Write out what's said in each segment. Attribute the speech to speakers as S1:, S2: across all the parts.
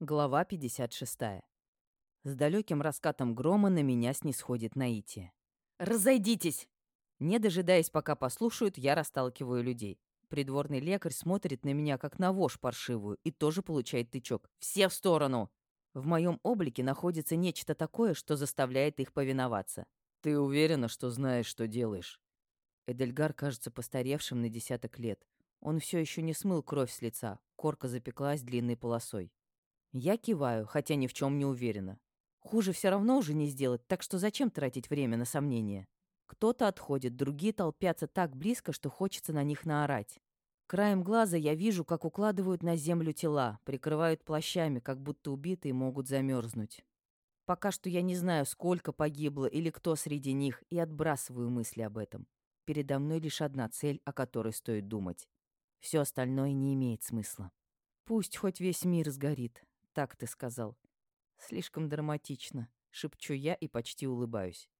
S1: Глава 56. С далеким раскатом грома на меня снисходит наитие. «Разойдитесь!» Не дожидаясь, пока послушают, я расталкиваю людей. Придворный лекарь смотрит на меня, как на вошь паршивую, и тоже получает тычок. «Все в сторону!» В моем облике находится нечто такое, что заставляет их повиноваться. «Ты уверена, что знаешь, что делаешь?» Эдельгар кажется постаревшим на десяток лет. Он все еще не смыл кровь с лица, корка запеклась длинной полосой. Я киваю, хотя ни в чем не уверена. Хуже все равно уже не сделать, так что зачем тратить время на сомнения? Кто-то отходит, другие толпятся так близко, что хочется на них наорать. Краем глаза я вижу, как укладывают на землю тела, прикрывают плащами, как будто убитые могут замерзнуть. Пока что я не знаю, сколько погибло или кто среди них, и отбрасываю мысли об этом. Передо мной лишь одна цель, о которой стоит думать. Все остальное не имеет смысла. Пусть хоть весь мир сгорит, так ты сказал. Слишком драматично, шепчу я и почти улыбаюсь.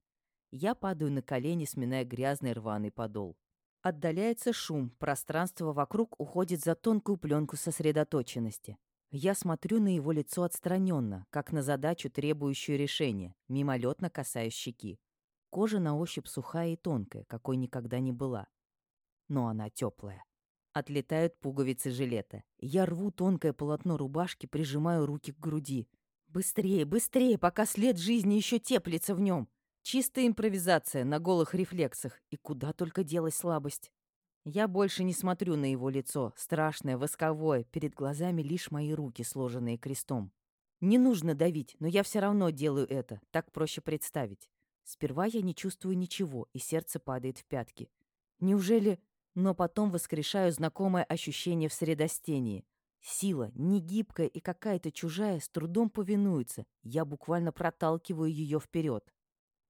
S1: Я падаю на колени, сминая грязный рваный подол. Отдаляется шум, пространство вокруг уходит за тонкую пленку сосредоточенности. Я смотрю на его лицо отстраненно, как на задачу, требующую решения, мимолетно касаясь щеки. Кожа на ощупь сухая и тонкая, какой никогда не была. Но она теплая. Отлетают пуговицы жилета. Я рву тонкое полотно рубашки, прижимаю руки к груди. Быстрее, быстрее, пока след жизни еще теплится в нем. Чистая импровизация на голых рефлексах. И куда только делась слабость. Я больше не смотрю на его лицо, страшное, восковое, перед глазами лишь мои руки, сложенные крестом. Не нужно давить, но я все равно делаю это, так проще представить. Сперва я не чувствую ничего, и сердце падает в пятки. Неужели но потом воскрешаю знакомое ощущение в средостении. Сила, негибкая и какая-то чужая, с трудом повинуется. Я буквально проталкиваю ее вперед.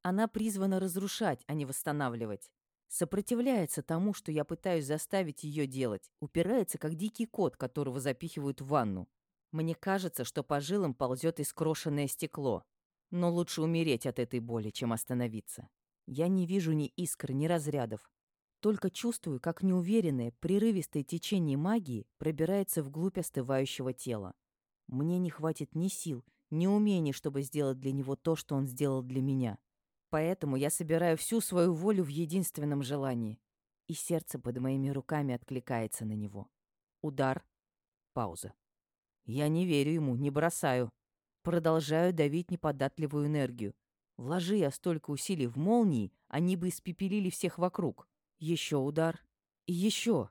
S1: Она призвана разрушать, а не восстанавливать. Сопротивляется тому, что я пытаюсь заставить ее делать. Упирается, как дикий кот, которого запихивают в ванну. Мне кажется, что по жилам ползет искрошенное стекло. Но лучше умереть от этой боли, чем остановиться. Я не вижу ни искр, ни разрядов. Только чувствую, как неуверенное, прерывистое течение магии пробирается вглубь остывающего тела. Мне не хватит ни сил, ни умений, чтобы сделать для него то, что он сделал для меня. Поэтому я собираю всю свою волю в единственном желании. И сердце под моими руками откликается на него. Удар. Пауза. Я не верю ему, не бросаю. Продолжаю давить неподатливую энергию. Вложи я столько усилий в молнии, они бы испепелили всех вокруг. Еще удар. И еще.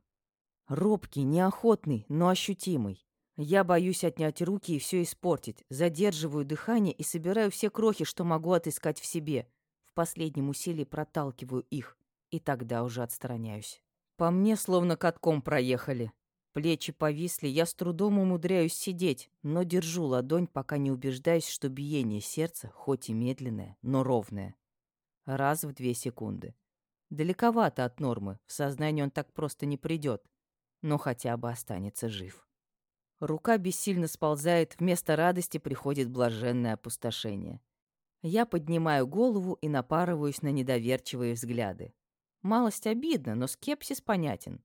S1: Робкий, неохотный, но ощутимый. Я боюсь отнять руки и все испортить. Задерживаю дыхание и собираю все крохи, что могу отыскать в себе. В последнем усилии проталкиваю их. И тогда уже отстраняюсь. По мне словно катком проехали. Плечи повисли, я с трудом умудряюсь сидеть, но держу ладонь, пока не убеждаюсь, что биение сердца, хоть и медленное, но ровное. Раз в две секунды. Далековато от нормы, в сознание он так просто не придет, но хотя бы останется жив. Рука бессильно сползает, вместо радости приходит блаженное опустошение. Я поднимаю голову и напарываюсь на недоверчивые взгляды. Малость обидно, но скепсис понятен.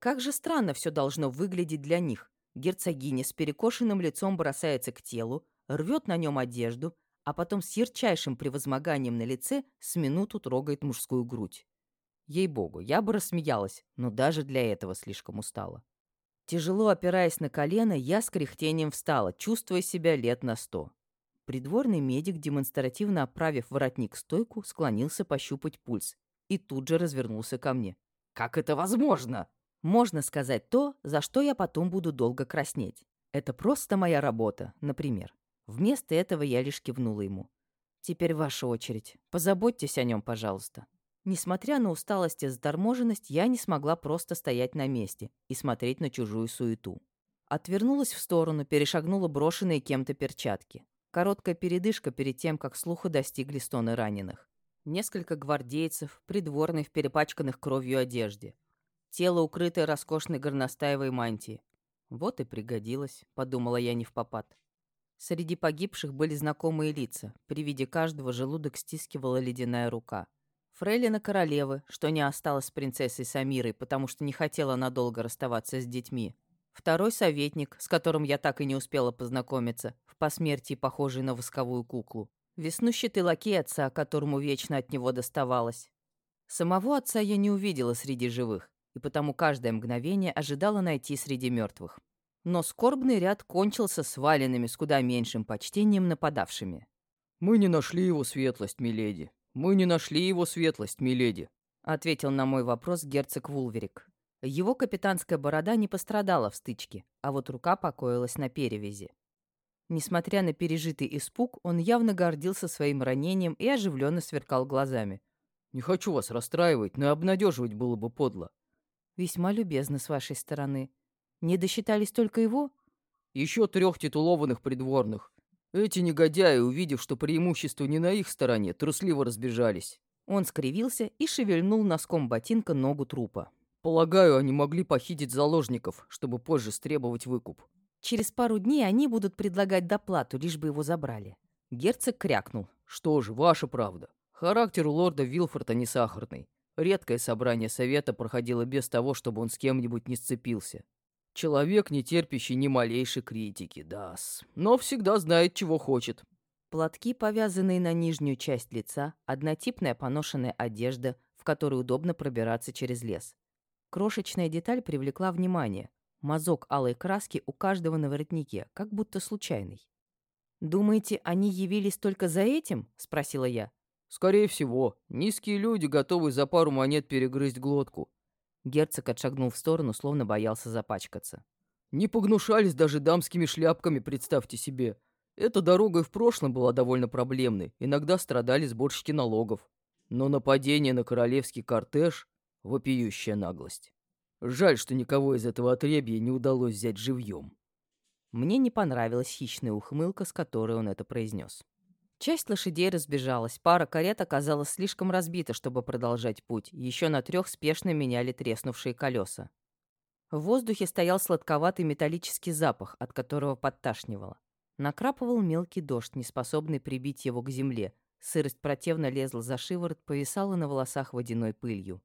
S1: Как же странно все должно выглядеть для них. Герцогиня с перекошенным лицом бросается к телу, рвет на нем одежду, а потом с ярчайшим превозмоганием на лице с минуту трогает мужскую грудь. Ей-богу, я бы рассмеялась, но даже для этого слишком устала. Тяжело опираясь на колено, я с кряхтением встала, чувствуя себя лет на сто. Придворный медик, демонстративно оправив воротник стойку, склонился пощупать пульс и тут же развернулся ко мне. «Как это возможно?» Можно сказать то, за что я потом буду долго краснеть. Это просто моя работа, например. Вместо этого я лишь кивнула ему. «Теперь ваша очередь. Позаботьтесь о нем, пожалуйста». Несмотря на усталость и заторможенность, я не смогла просто стоять на месте и смотреть на чужую суету. Отвернулась в сторону, перешагнула брошенные кем-то перчатки. Короткая передышка перед тем, как слуха достигли стоны раненых. Несколько гвардейцев, придворные в перепачканных кровью одежде. Тело, укрытое роскошной горностаевой мантией. «Вот и пригодилось», — подумала я не в попад. Среди погибших были знакомые лица. При виде каждого желудок стискивала ледяная рука. Фрейлина королевы, что не осталась с принцессой Самирой, потому что не хотела надолго расставаться с детьми. Второй советник, с которым я так и не успела познакомиться, в посмертии похожий на восковую куклу. Веснущатый лакей отца, которому вечно от него доставалось. Самого отца я не увидела среди живых, и потому каждое мгновение ожидала найти среди мертвых. Но скорбный ряд кончился сваленными с куда меньшим почтением нападавшими.
S2: «Мы не нашли его светлость, миледи. Мы не нашли его светлость, миледи», —
S1: ответил на мой вопрос герцог Вулверик. Его капитанская борода не пострадала в стычке, а вот рука покоилась на перевязи. Несмотря на пережитый испуг, он явно гордился своим ранением и оживленно сверкал глазами.
S2: «Не хочу вас расстраивать, но и обнадеживать было бы подло».
S1: «Весьма любезно с вашей стороны. Не досчитались только его?»
S2: «Еще трех титулованных придворных. Эти негодяи, увидев, что преимущество не на их стороне, трусливо разбежались».
S1: Он скривился и шевельнул носком ботинка ногу трупа.
S2: Полагаю, они могли похитить заложников, чтобы позже стребовать выкуп.
S1: Через пару дней они будут предлагать доплату, лишь бы его забрали. Герцог крякнул.
S2: Что же, ваша правда. Характер у лорда Вилфорта не сахарный. Редкое собрание совета проходило без того, чтобы он с кем-нибудь не сцепился. Человек, не терпящий ни малейшей критики, дас. Но всегда знает, чего хочет.
S1: Платки, повязанные на нижнюю часть лица, однотипная поношенная одежда, в которой удобно пробираться через лес. Крошечная деталь привлекла внимание. Мазок алой краски у каждого на воротнике, как будто случайный. «Думаете, они явились только за этим?» — спросила я.
S2: «Скорее всего. Низкие люди, готовы за пару монет перегрызть глотку».
S1: Герцог отшагнул в сторону, словно боялся запачкаться.
S2: «Не погнушались даже дамскими шляпками, представьте себе. Эта дорога и в прошлом была довольно проблемной, иногда страдали сборщики налогов. Но нападение на королевский кортеж Вопиющая наглость. Жаль, что никого из этого отребья не удалось взять живьем.
S1: Мне не понравилась хищная ухмылка, с которой он это произнес. Часть лошадей разбежалась, пара карет оказалась слишком разбита, чтобы продолжать путь. Еще на трех спешно меняли треснувшие колеса. В воздухе стоял сладковатый металлический запах, от которого подташнивало. Накрапывал мелкий дождь, не способный прибить его к земле. Сырость противно лезла за шиворот, повисала на волосах водяной пылью.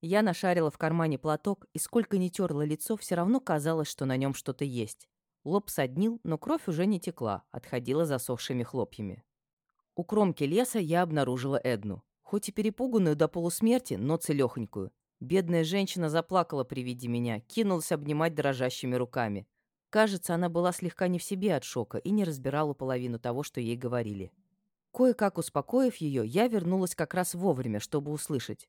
S1: Я нашарила в кармане платок, и сколько ни терла лицо, все равно казалось, что на нем что-то есть. Лоб соднил, но кровь уже не текла, отходила засохшими хлопьями. У кромки леса я обнаружила Эдну. Хоть и перепуганную до полусмерти, но целехонькую. Бедная женщина заплакала при виде меня, кинулась обнимать дрожащими руками. Кажется, она была слегка не в себе от шока и не разбирала половину того, что ей говорили. Кое-как успокоив ее, я вернулась как раз вовремя, чтобы услышать.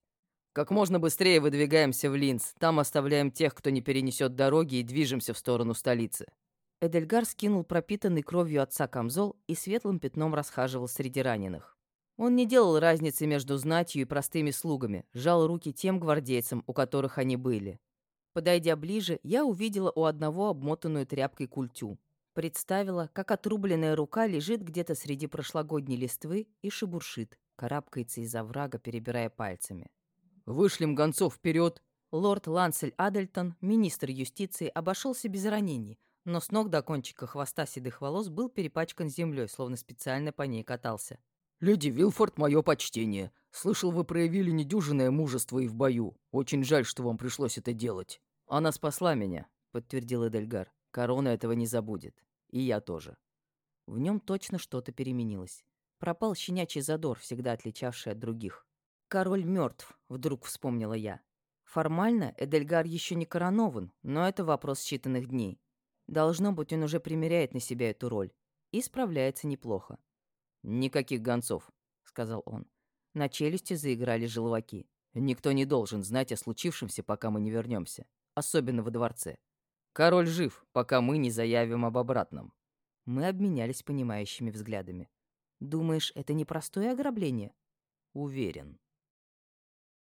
S2: Как можно быстрее выдвигаемся в Линц. Там оставляем тех, кто не перенесет дороги, и движемся в сторону столицы».
S1: Эдельгар скинул пропитанный кровью отца камзол и светлым пятном расхаживал среди раненых. Он не делал разницы между знатью и простыми слугами, жал руки тем гвардейцам, у которых они были. Подойдя ближе, я увидела у одного обмотанную тряпкой культю. Представила, как отрубленная рука лежит где-то среди прошлогодней листвы и шебуршит, карабкается из оврага, перебирая пальцами.
S2: Вышлем гонцов вперед.
S1: Лорд Лансель Адельтон, министр юстиции, обошелся без ранений, но с ног до кончика хвоста седых волос был перепачкан землей, словно специально по ней катался.
S2: «Леди Вилфорд, мое почтение. Слышал, вы проявили недюжинное мужество и в бою. Очень жаль, что вам пришлось это делать». «Она спасла меня», — подтвердил Эдельгар. «Корона этого не забудет. И я тоже». В нем точно что-то переменилось. Пропал щенячий задор, всегда отличавший от других.
S1: «Король мертв», — вдруг вспомнила я. Формально Эдельгар еще не коронован, но это вопрос считанных дней. Должно быть, он уже примеряет на себя эту роль. И справляется неплохо.
S2: «Никаких гонцов», — сказал он.
S1: На челюсти заиграли желваки.
S2: «Никто не должен знать о случившемся, пока мы не вернемся. Особенно во дворце. Король жив, пока мы не заявим об обратном».
S1: Мы обменялись понимающими взглядами. «Думаешь, это непростое ограбление?»
S2: «Уверен».